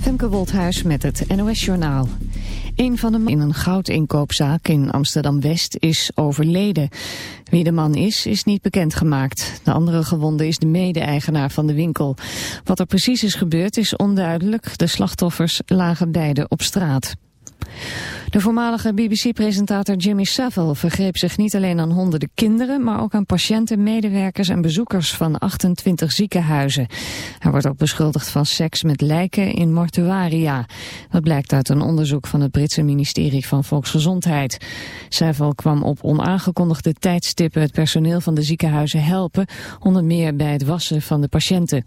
Femke Wolthuis met het NOS Journaal. Een van de in een goudinkoopzaak in Amsterdam-West is overleden. Wie de man is, is niet bekendgemaakt. De andere gewonde is de mede-eigenaar van de winkel. Wat er precies is gebeurd is onduidelijk. De slachtoffers lagen beide op straat. De voormalige BBC-presentator Jimmy Savile vergreep zich niet alleen aan honderden kinderen, maar ook aan patiënten, medewerkers en bezoekers van 28 ziekenhuizen. Hij wordt ook beschuldigd van seks met lijken in mortuaria. Dat blijkt uit een onderzoek van het Britse ministerie van Volksgezondheid. Savile kwam op onaangekondigde tijdstippen het personeel van de ziekenhuizen helpen, onder meer bij het wassen van de patiënten.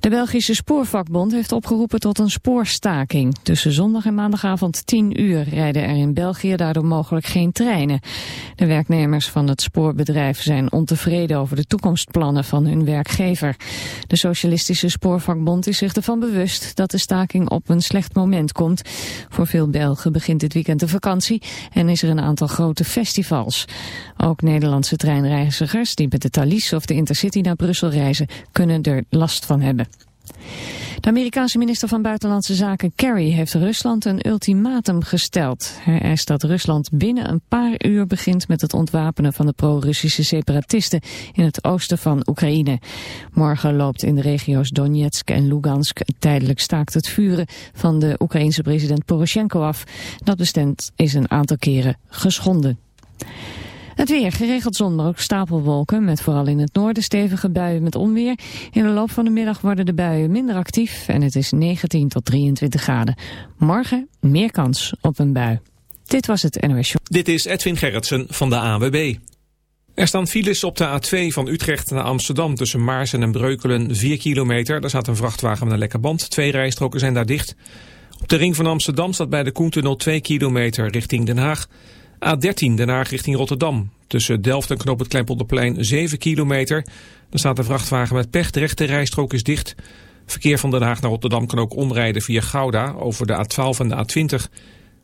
De Belgische Spoorvakbond heeft opgeroepen tot een spoorstaking. Tussen zondag en maandagavond 10 uur rijden er in België daardoor mogelijk geen treinen. De werknemers van het spoorbedrijf zijn ontevreden over de toekomstplannen van hun werkgever. De Socialistische Spoorvakbond is zich ervan bewust dat de staking op een slecht moment komt. Voor veel Belgen begint dit weekend de vakantie en is er een aantal grote festivals. Ook Nederlandse treinreizigers die met de Thalys of de Intercity naar Brussel reizen kunnen er last van hebben. De Amerikaanse minister van Buitenlandse Zaken Kerry heeft Rusland een ultimatum gesteld. Hij eist dat Rusland binnen een paar uur begint met het ontwapenen van de pro-Russische separatisten in het oosten van Oekraïne. Morgen loopt in de regio's Donetsk en Lugansk tijdelijk staakt het vuren van de Oekraïense president Poroshenko af. Dat bestemd is een aantal keren geschonden. Het weer, geregeld zon, maar ook stapelwolken met vooral in het noorden stevige buien met onweer. In de loop van de middag worden de buien minder actief en het is 19 tot 23 graden. Morgen meer kans op een bui. Dit was het NOS Show. Dit is Edwin Gerritsen van de AWB. Er staan files op de A2 van Utrecht naar Amsterdam tussen Maarsen en Breukelen 4 kilometer. Daar staat een vrachtwagen met een lekke band. Twee rijstroken zijn daar dicht. Op de ring van Amsterdam staat bij de Koentunnel 2 kilometer richting Den Haag. A13 Den Haag richting Rotterdam. Tussen Delft en Knoop het Kleinpolderplein 7 kilometer. Dan staat de vrachtwagen met pech. De rechte rijstrook is dicht. Verkeer van Den Haag naar Rotterdam kan ook omrijden via Gouda over de A12 en de A20.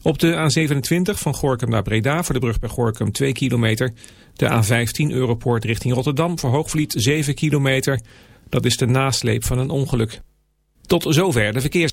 Op de A27 van Gorkum naar Breda voor de brug bij Gorkum 2 kilometer. De A15 Europoort richting Rotterdam voor Hoogvliet 7 kilometer. Dat is de nasleep van een ongeluk. Tot zover de verkeers.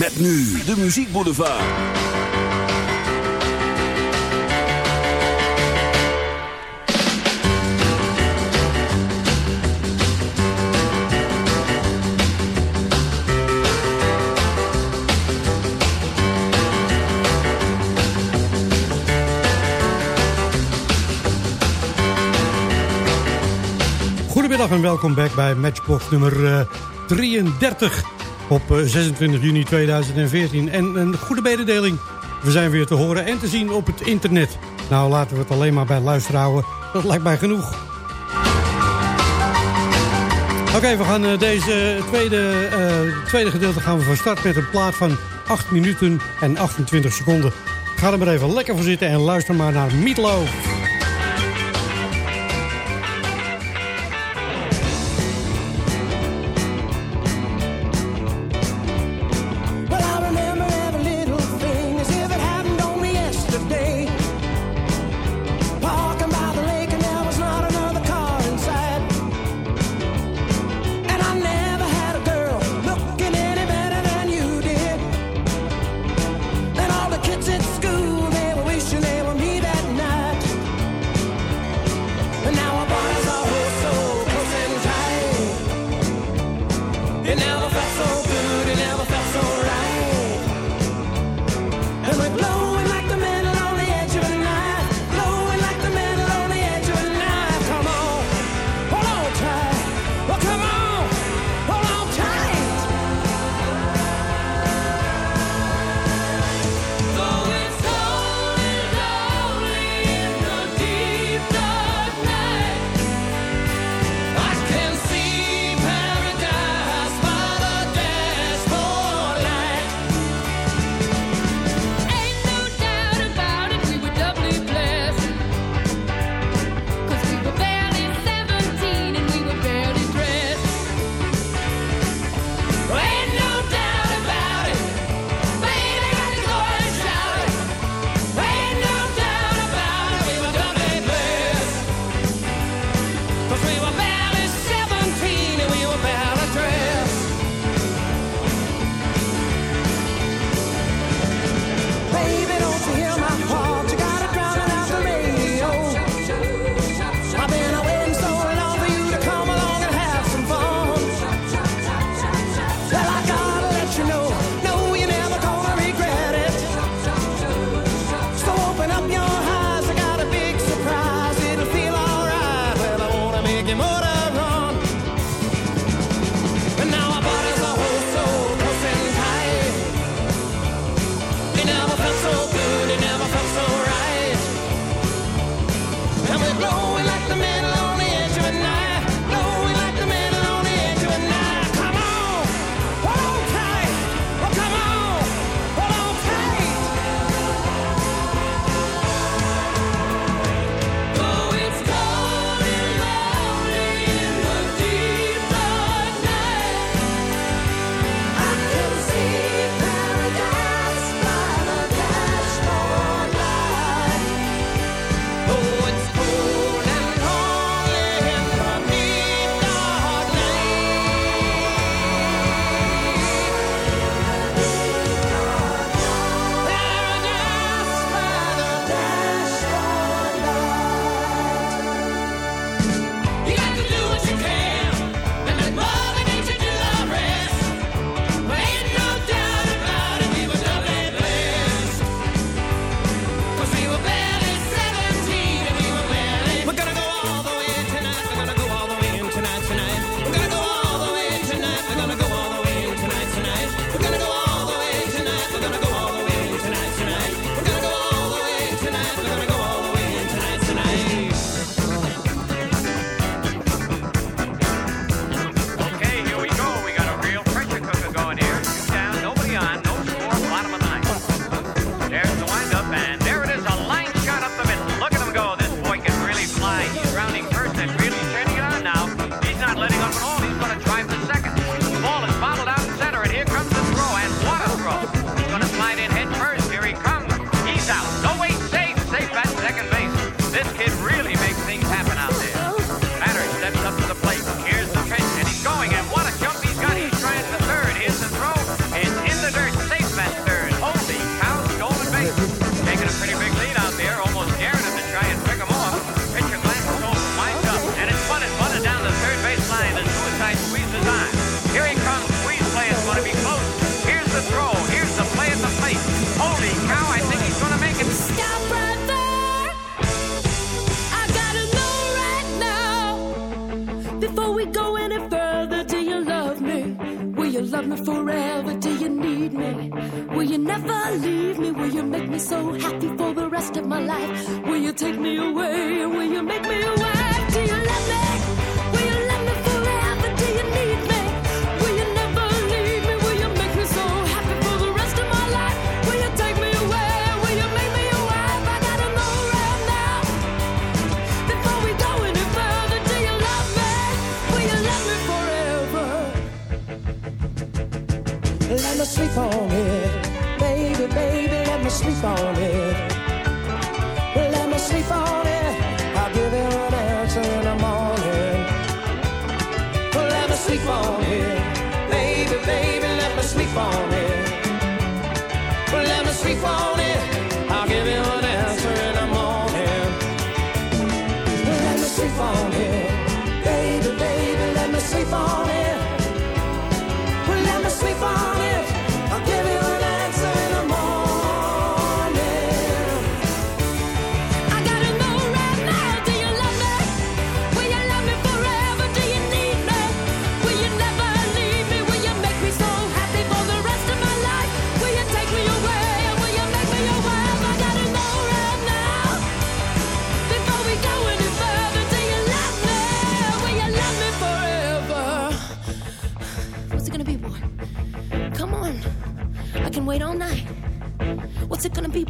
Met nu de muziekboulevard. Goedemiddag en welkom back bij Matchbox nummer uh, 33 op uh, 26 juni 2014. En een goede mededeling, we zijn weer te horen en te zien op het internet. Nou, laten we het alleen maar bij luisteren houden, dat lijkt mij genoeg. Oké, we gaan uh, deze tweede, uh, tweede gedeelte gaan we van start met een plaat van 8 minuten en 28 seconden. Ga er maar even lekker voor zitten en luister maar naar Meatloaf.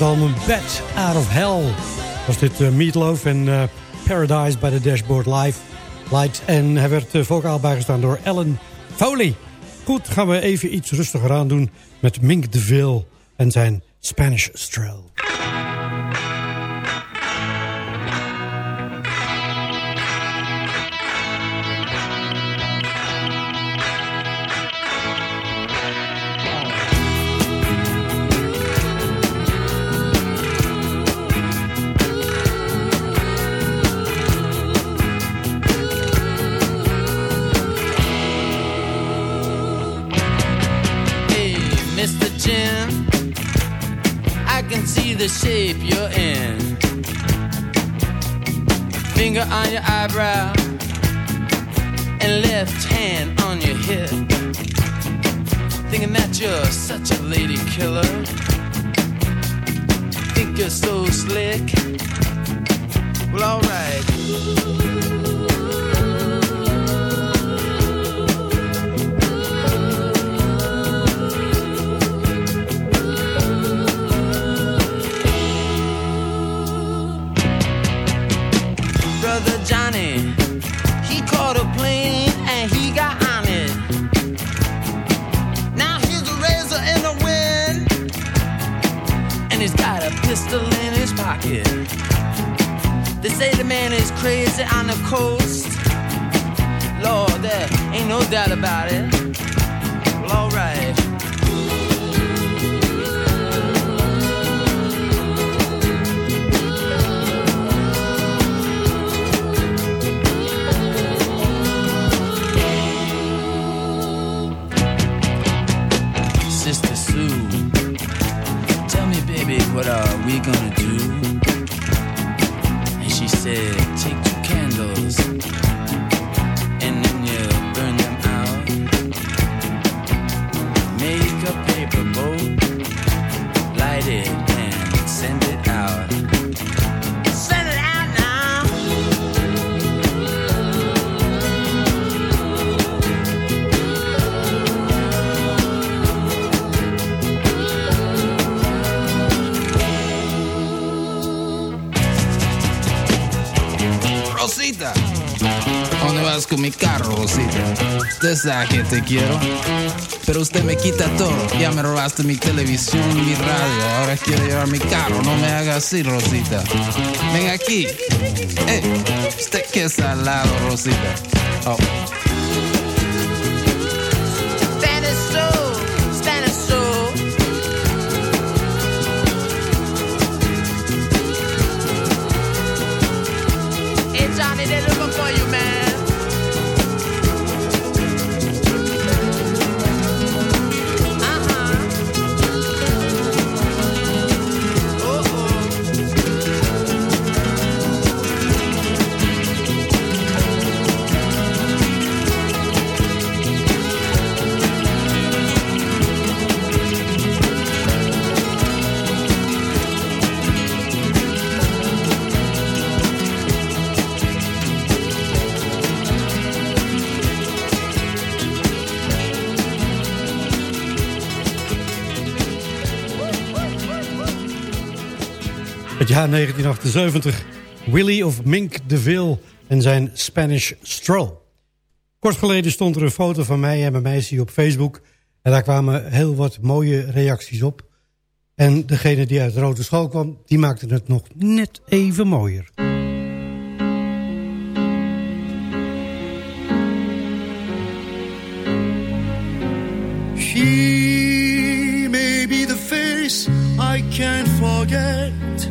het album bed Out of Hell. Was dit eh, Meatloaf en eh, Paradise by the Dashboard Live Light. En hij werd uh, vocaal bijgestaan door Ellen Foley. Goed, gaan we even iets rustiger aan doen met Mink DeVille en zijn Spanish Stroke. your eyebrow and left hand on your hip. Thinking that you're such a lady killer. Think you're so slick. Well, alright. Say the man is crazy on the coast. Lord, there ain't no doubt about it. Well, alright. Sister Sue, tell me, baby, what are we gonna ¿a ¿dónde vas con mi carro, Rosita? Usted sabe que te quiero, pero usted me quita todo. Ya me robaste mi televisión mi radio. Ahora quiero llevar mi carro. No me haga así, Rosita. Ven aquí. Eh, usted que es salado, Rosita. Oh. Jaar 1978. Willie of Mink DeVille en zijn Spanish Stroll. Kort geleden stond er een foto van mij en mijn meisje op Facebook. En daar kwamen heel wat mooie reacties op. En degene die uit de Rode School kwam, die maakte het nog net even mooier. She may be the face I can't forget,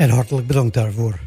En hartelijk bedankt daarvoor.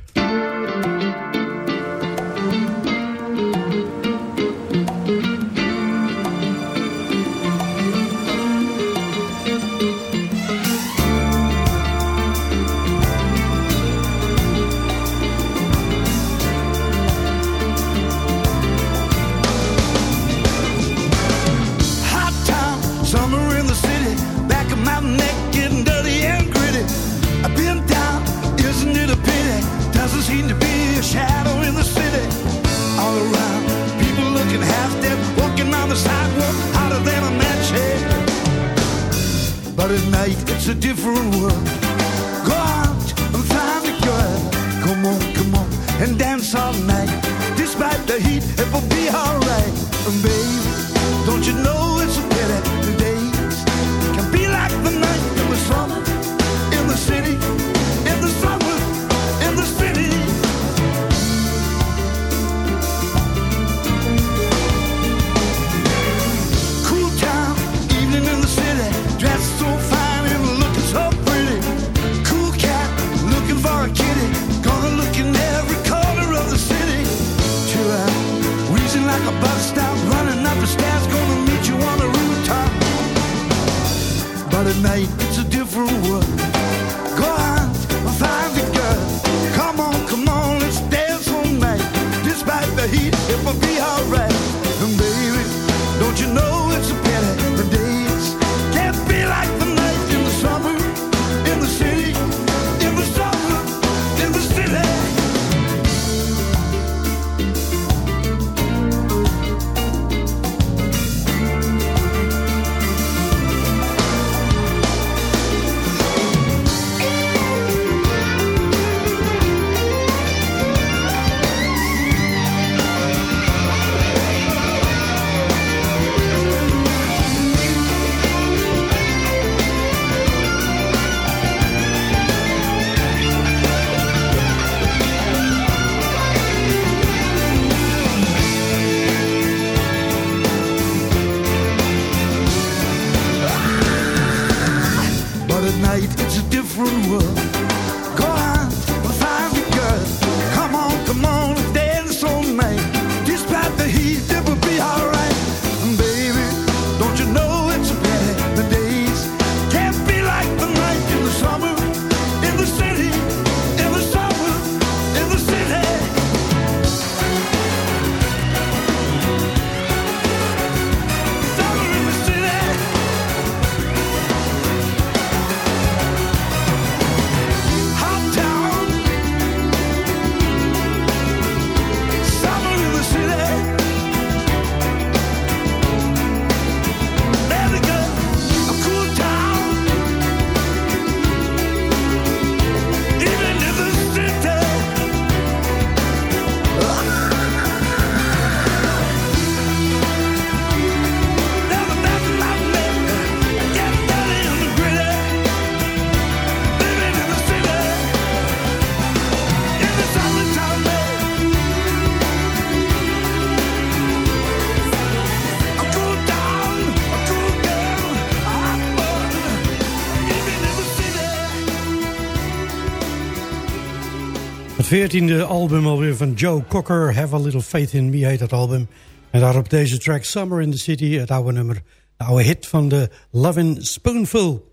Het veertiende album alweer van Joe Cocker, Have a Little Faith in Me heet dat album. En daarop deze track Summer in the City, het oude nummer, de oude hit van de Lovin' Spoonful.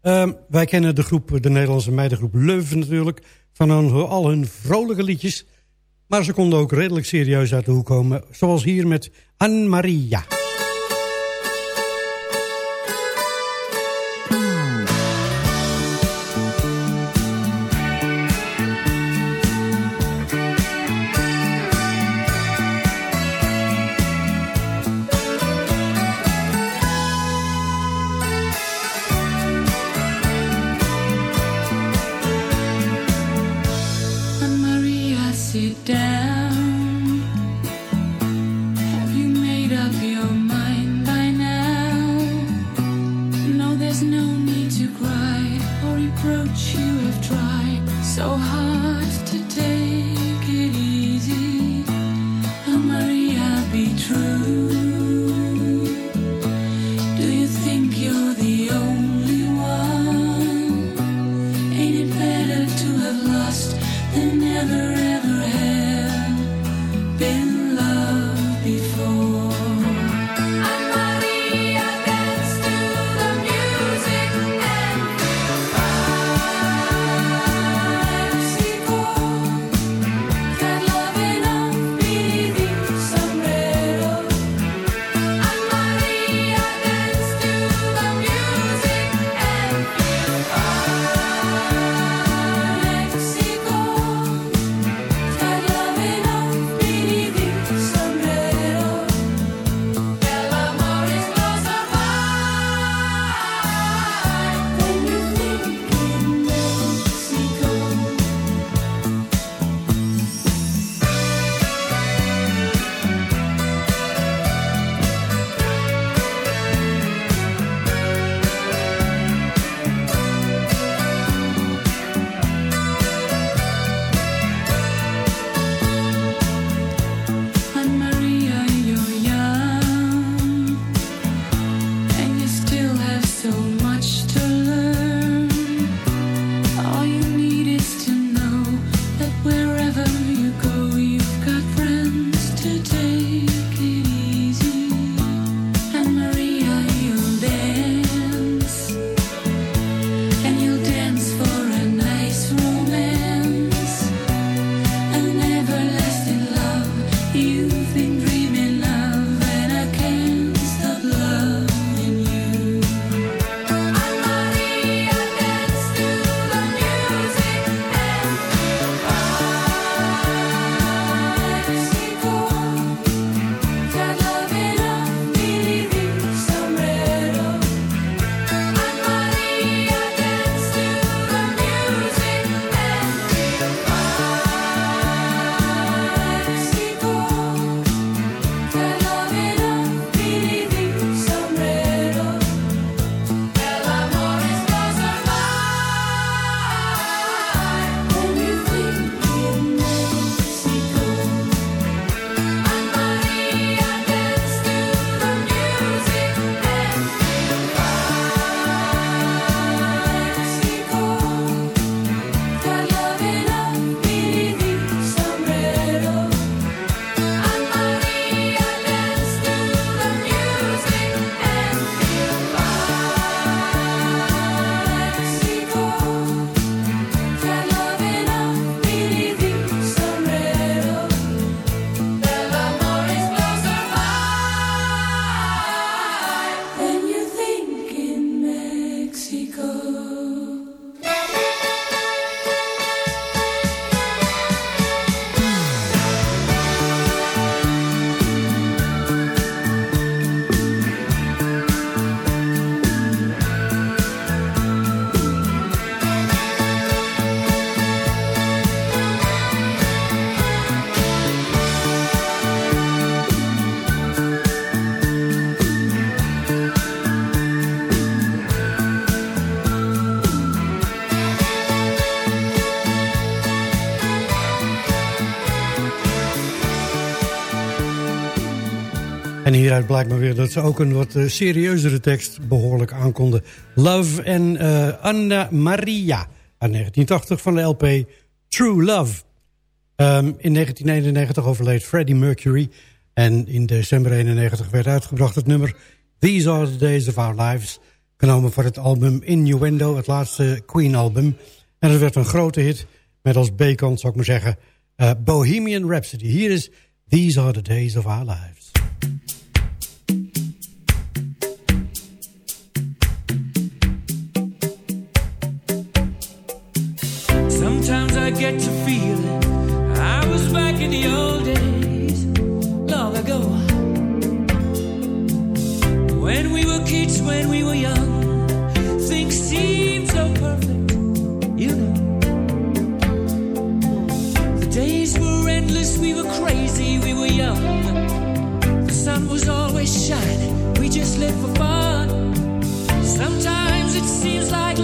Ehm, wij kennen de groep, de Nederlandse meidengroep Leuven natuurlijk, van hun, al hun vrolijke liedjes. Maar ze konden ook redelijk serieus uit de hoek komen, zoals hier met Anne Maria. Blijkt maar weer dat ze ook een wat eh, serieuzere tekst behoorlijk aankonden. Love en eh, Anna Maria uit 1980 van de LP True Love. Ehm, in 1991 overleed Freddie Mercury. En in december 91 werd uitgebracht het nummer These Are The Days Of Our Lives. Genomen voor het album Innuendo, het laatste Queen-album. En het werd een grote hit met als B-kant, zou ik maar zeggen, eh, Bohemian Rhapsody. Hier is These Are The Days Of Our Lives. Get to feeling I was back in the old days, long ago. When we were kids, when we were young, things seemed so perfect, you know. The days were endless, we were crazy, we were young. The sun was always shining, we just lived for fun. Sometimes it seems like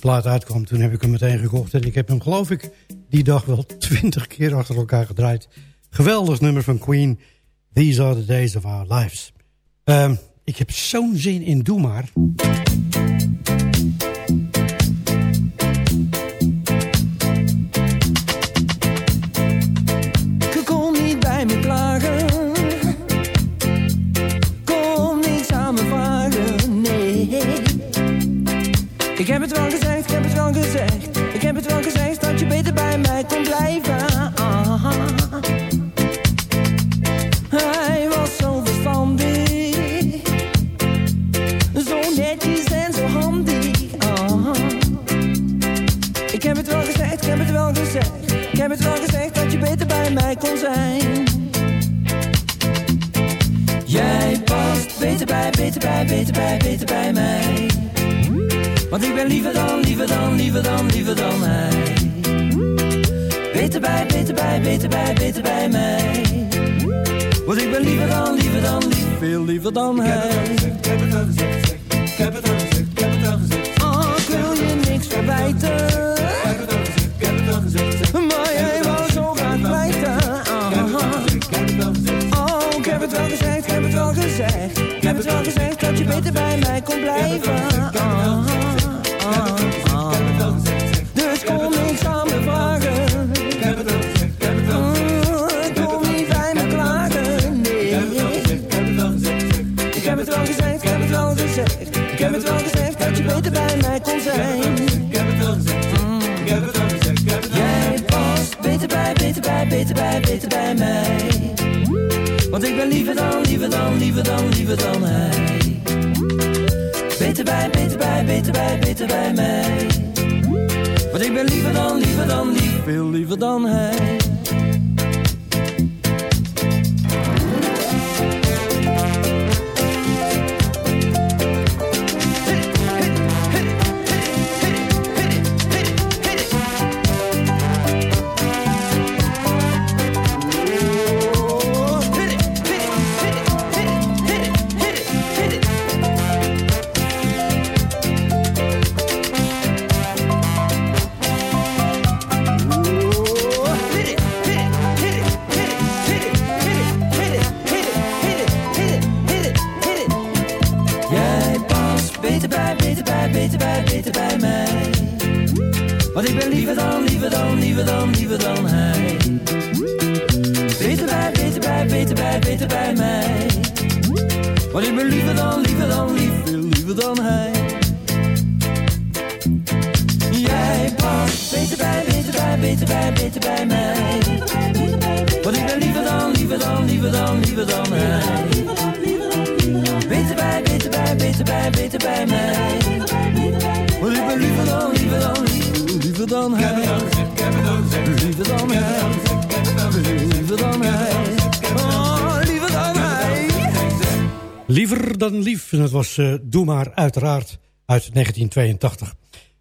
plaat uitkwam, toen heb ik hem meteen gekocht. En ik heb hem, geloof ik, die dag wel twintig keer achter elkaar gedraaid. Geweldig nummer van Queen. These are the days of our lives. Ehm, ik heb zo'n zin in Doe Maar. Mij kon blijven. Ah. Hij was zo verstandig. Zo netjes en zo handig. Ik heb het wel gezegd, ik heb het wel gezegd. Ik heb het wel gezegd dat je beter bij mij kon zijn. Jij past beter bij, beter bij, beter bij, beter bij mij. Want ik ben liever dan, liever dan, liever dan, liever dan hij. Beter bij, beter bij, beter bij, beter bij mij. Want ik ben liever dan, liever dan, lief, veel liever dan hij. Ik heb het al gezegd, ik heb het al gezegd, ik heb het al gezegd. Oh, ik wil je niks verwijten. Ik heb het al gezegd, ik heb het al gezegd. Maar jij wou zo graag blijven. Oh, ik heb het wel gezegd, ik heb het wel gezegd. Ik heb het wel gezegd dat je beter bij mij kon blijven. Mij kon zijn. Ik heb het wel gezegd, ik heb het wel gezegd. Jij past beter bij, beter bij, beter bij, beter bij mij. Want ik ben liever dan, liever dan, liever dan, liever dan hij. Beter bij, beter bij, beter bij, beter bij mij. Want ik ben liever dan, liever dan, lief, veel liever dan hij. Was eh, Doe maar uiteraard uit 1982.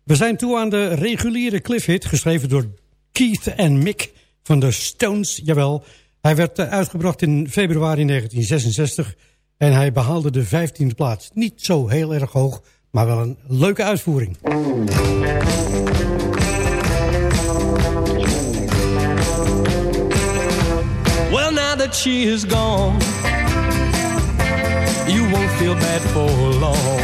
We zijn toe aan de reguliere cliffhit. Geschreven door Keith en Mick van de Stones. Jawel. Hij werd eh, uitgebracht in februari 1966. En hij behaalde de 15e plaats. Niet zo heel erg hoog. Maar wel een leuke uitvoering. Well, now that she is gone, you won't feel bad for long.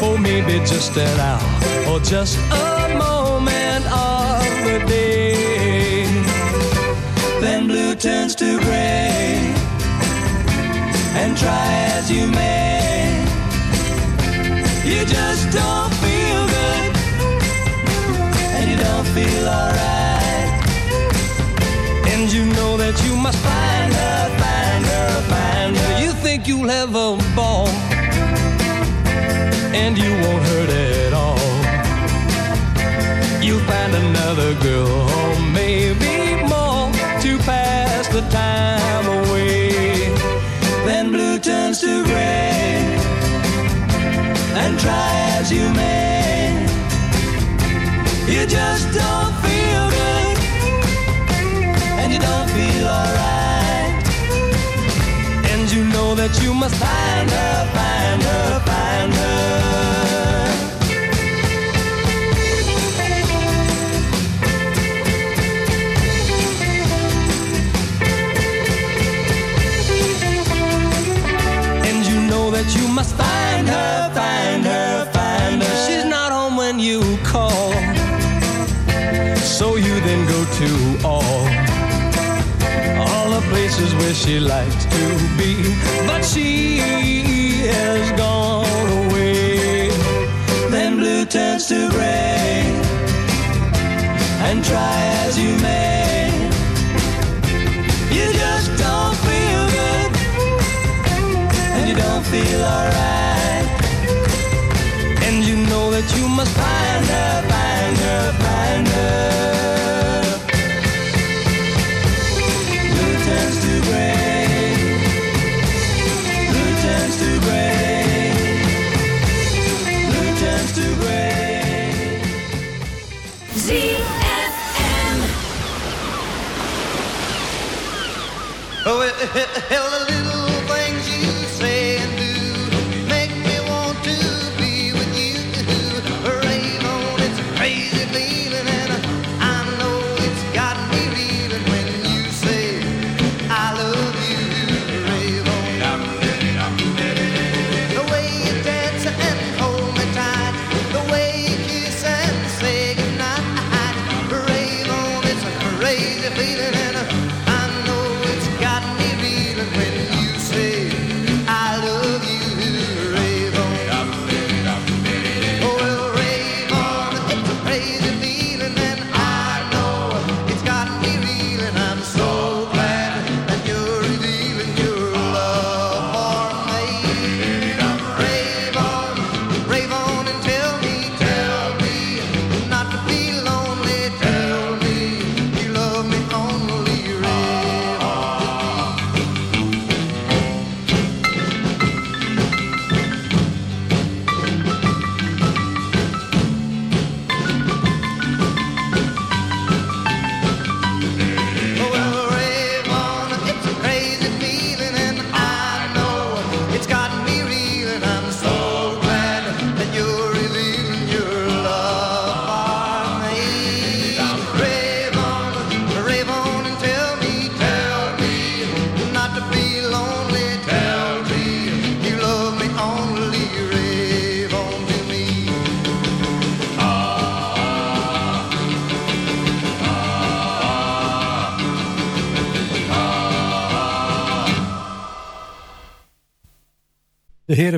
For maybe just an hour or just a moment of the day. Then blue turns to gray, and try as you may, you just don't feel good, and you don't feel alright. And you know that you must find her, find her, find her. You think you'll have a ball, and you won't hurt at all. You'll find another girl, or maybe more, to pass the time away. Then blue turns to gray, and try as you may, you just don't that you must find her, find her, find her. She likes to be, but she has gone away. Then blue turns to gray, and try as you may, you just don't feel good, and you don't feel alright. And you know that you must find tell a little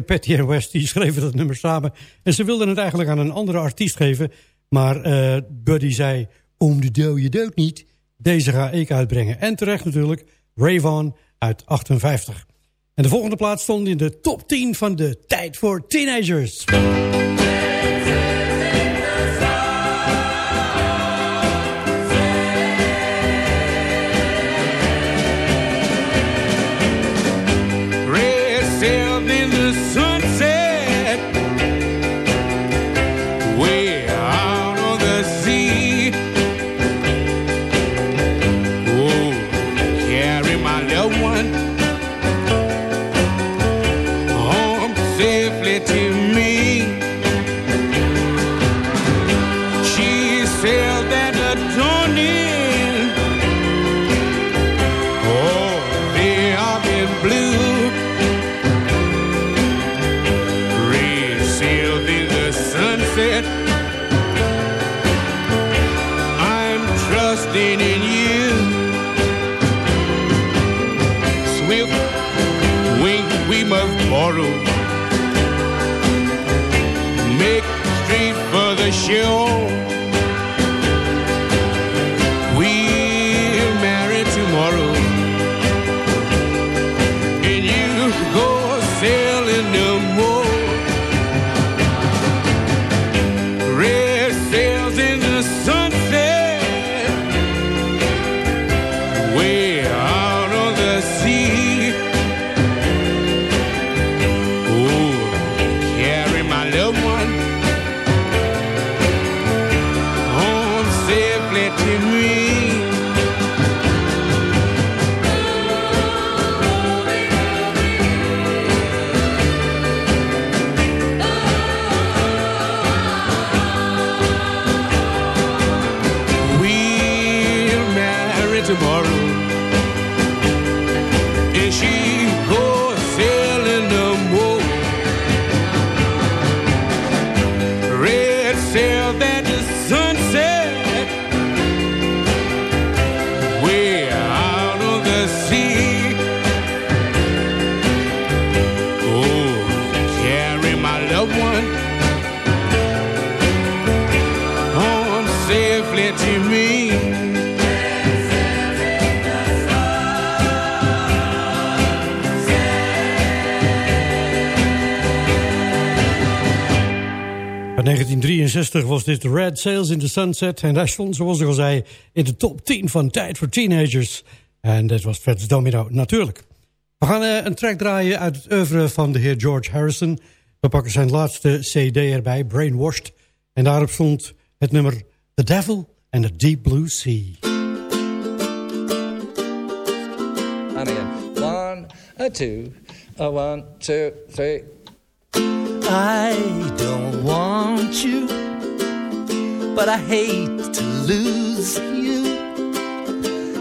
Patty en West die schreven dat nummer samen. En ze wilden het eigenlijk aan een andere artiest geven. Maar eh, Buddy zei, om de dode dood niet. Deze ga ik uitbrengen. En terecht natuurlijk, Ray Vaughan uit 58. En de volgende plaats stond in de top 10 van de Tijd voor Teenagers. show 1963 was dit Red Sails in the Sunset. En daar stond, zoals ik al zei, in de top 10 van Tijd voor Teenagers. En dat was Fats Domino, natuurlijk. We gaan eh, een track draaien uit het oeuvre van de heer George Harrison. We pakken zijn laatste cd erbij, Brainwashed. En daarop stond het nummer The Devil and the Deep Blue Sea. And again. One, a two, a one, two, three. I don't want you, but I hate to lose you.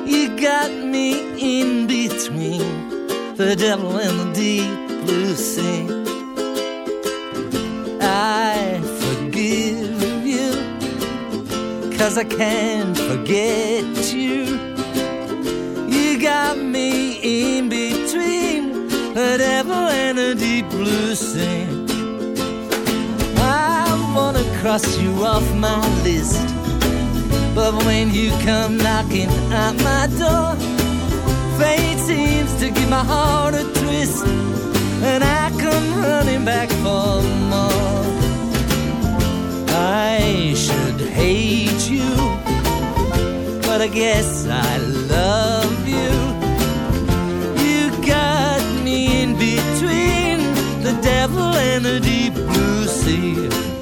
You got me in between the devil and the deep blue sea. I forgive you, cause I can't forget you. You got me in between the devil and the deep blue sea. Cross you off my list. But when you come knocking at my door, fate seems to give my heart a twist. And I come running back for more. I should hate you, but I guess I love you. You got me in between the devil and the deep blue sea.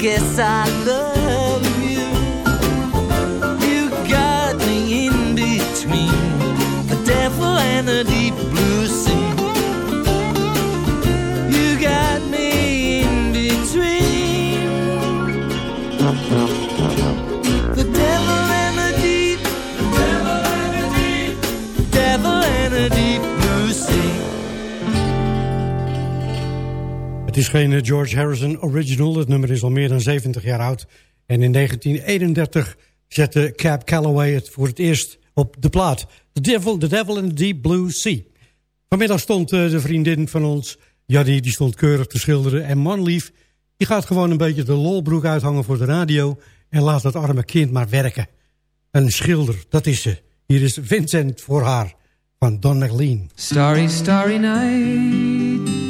Guess I love Geen George Harrison original. Het nummer is al meer dan 70 jaar oud. En in 1931 zette Cab Calloway het voor het eerst op de plaat. The Devil, the Devil in the Deep Blue Sea. Vanmiddag stond eh, de vriendin van ons, Jaddy, die stond keurig te schilderen. En Manlief, die gaat gewoon een beetje de lolbroek uithangen voor de radio... en laat dat arme kind maar werken. Een schilder, dat is ze. Hier is Vincent voor haar, van Don McLean. Starry, starry night.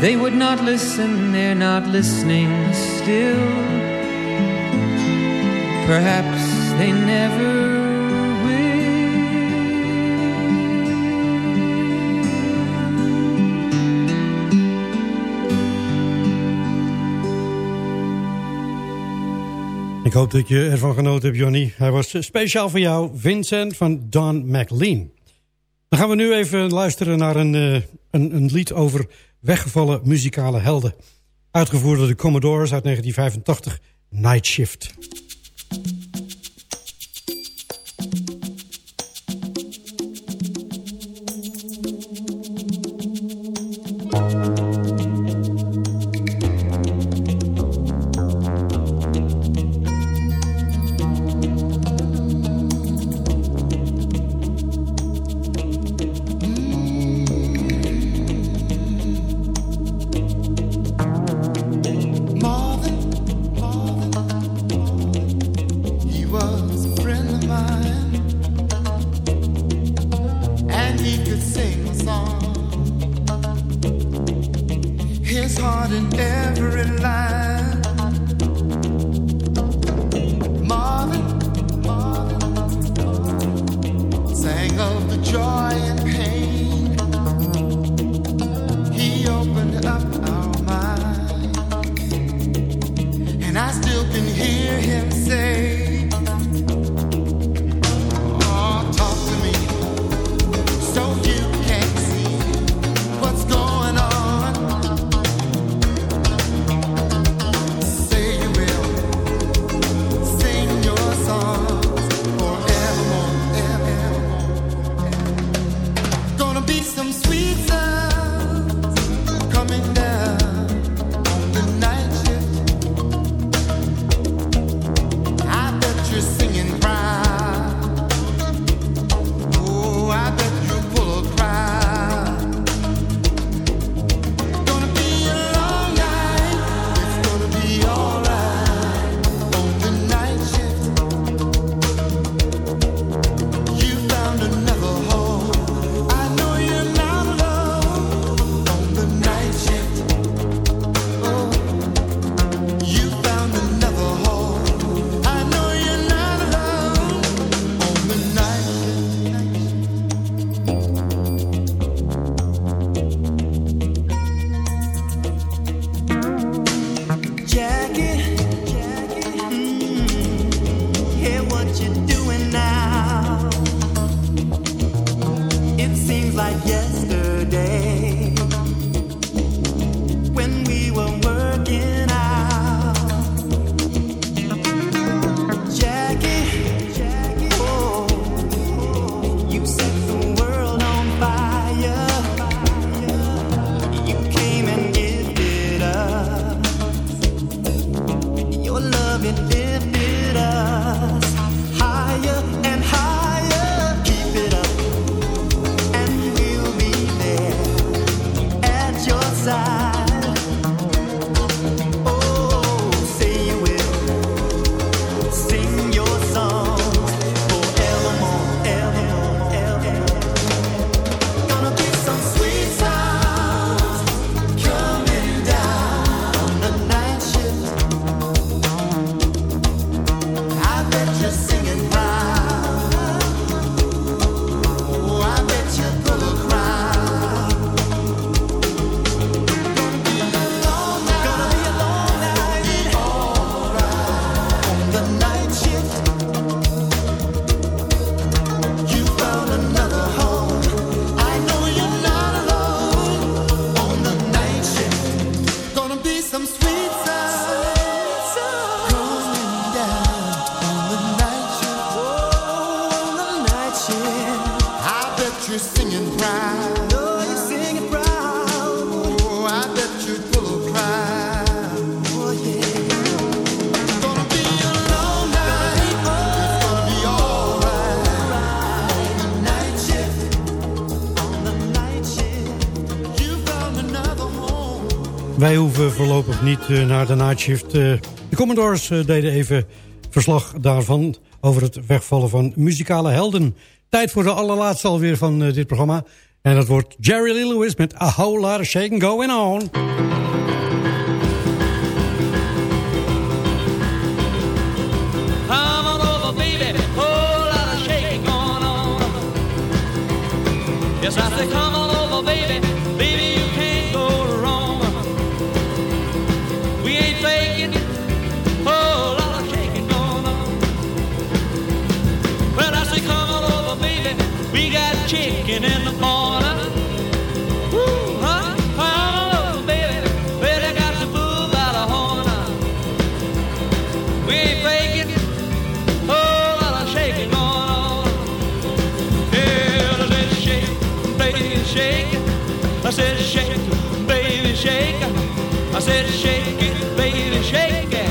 They would not listen, they're not listening still. Perhaps they never Ik hoop dat je ervan genoten hebt, Johnny. Hij was speciaal voor jou, Vincent van Don McLean. Dan gaan we nu even luisteren naar een, uh, een, een lied over weggevallen muzikale helden. Uitgevoerd door de Commodores uit 1985, Night Shift. what you're doing now. Wij hoeven voorlopig niet eh, naar de nightshift. Eh. De Commodores eh, deden even verslag daarvan... over het wegvallen van muzikale helden. Tijd voor de allerlaatste alweer van dit programma. En dat wordt Jerry Lee Lewis met A Whole Lot of Shaking Going On. Yes, I think chicken in the corner. Woo, baby. Baby got the by the horn. We ain't faking, oh, shaking going on. Yeah, I said shake, baby shake. I said shake, baby shake. I said shake it, baby shake it.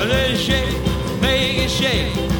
I said shake, baby shake.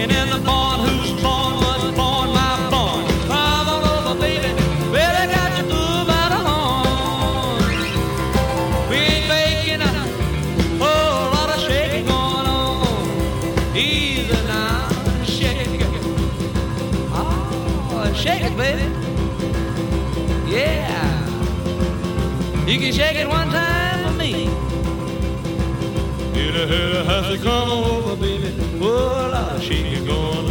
You to out of the. We're making a whole lot of shaking going on. Either now, shake it. Oh, shake it, baby. Yeah. You can shake it one time. You has to come over, baby. Oh, a lot of shaking going.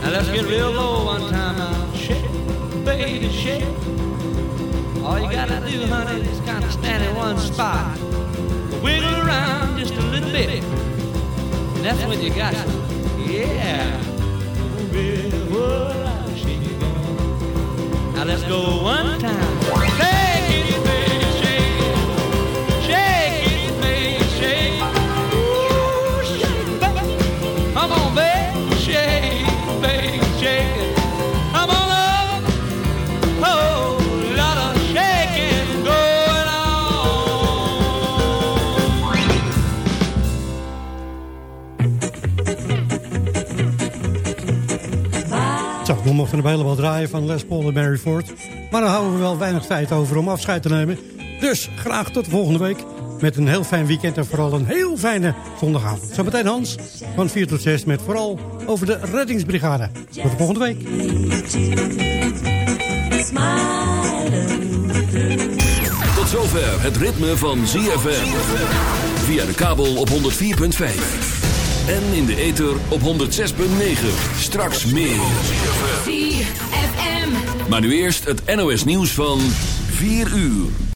Now let's get real low one time now. Shake, baby, shake. All you gotta do, honey, is kind of stand in one spot. Wiggle around just a little bit. And that's when you got some. Yeah. Oh, baby, oh, a lot of shaking going. Now let's go one time. Shake it. Come on up. Oh, shaking going Zo, we mochten er helemaal draaien van Les Paul en Mary Ford. Maar dan houden we wel weinig tijd over om afscheid te nemen. Dus graag tot de volgende week. Met een heel fijn weekend en vooral een heel fijne zondagavond. Zometeen Hans van 4 tot 6 met vooral over de reddingsbrigade. Tot de volgende week. Tot zover het ritme van ZFM. Via de kabel op 104.5. En in de ether op 106.9. Straks meer. ZFM. Maar nu eerst het NOS nieuws van 4 uur.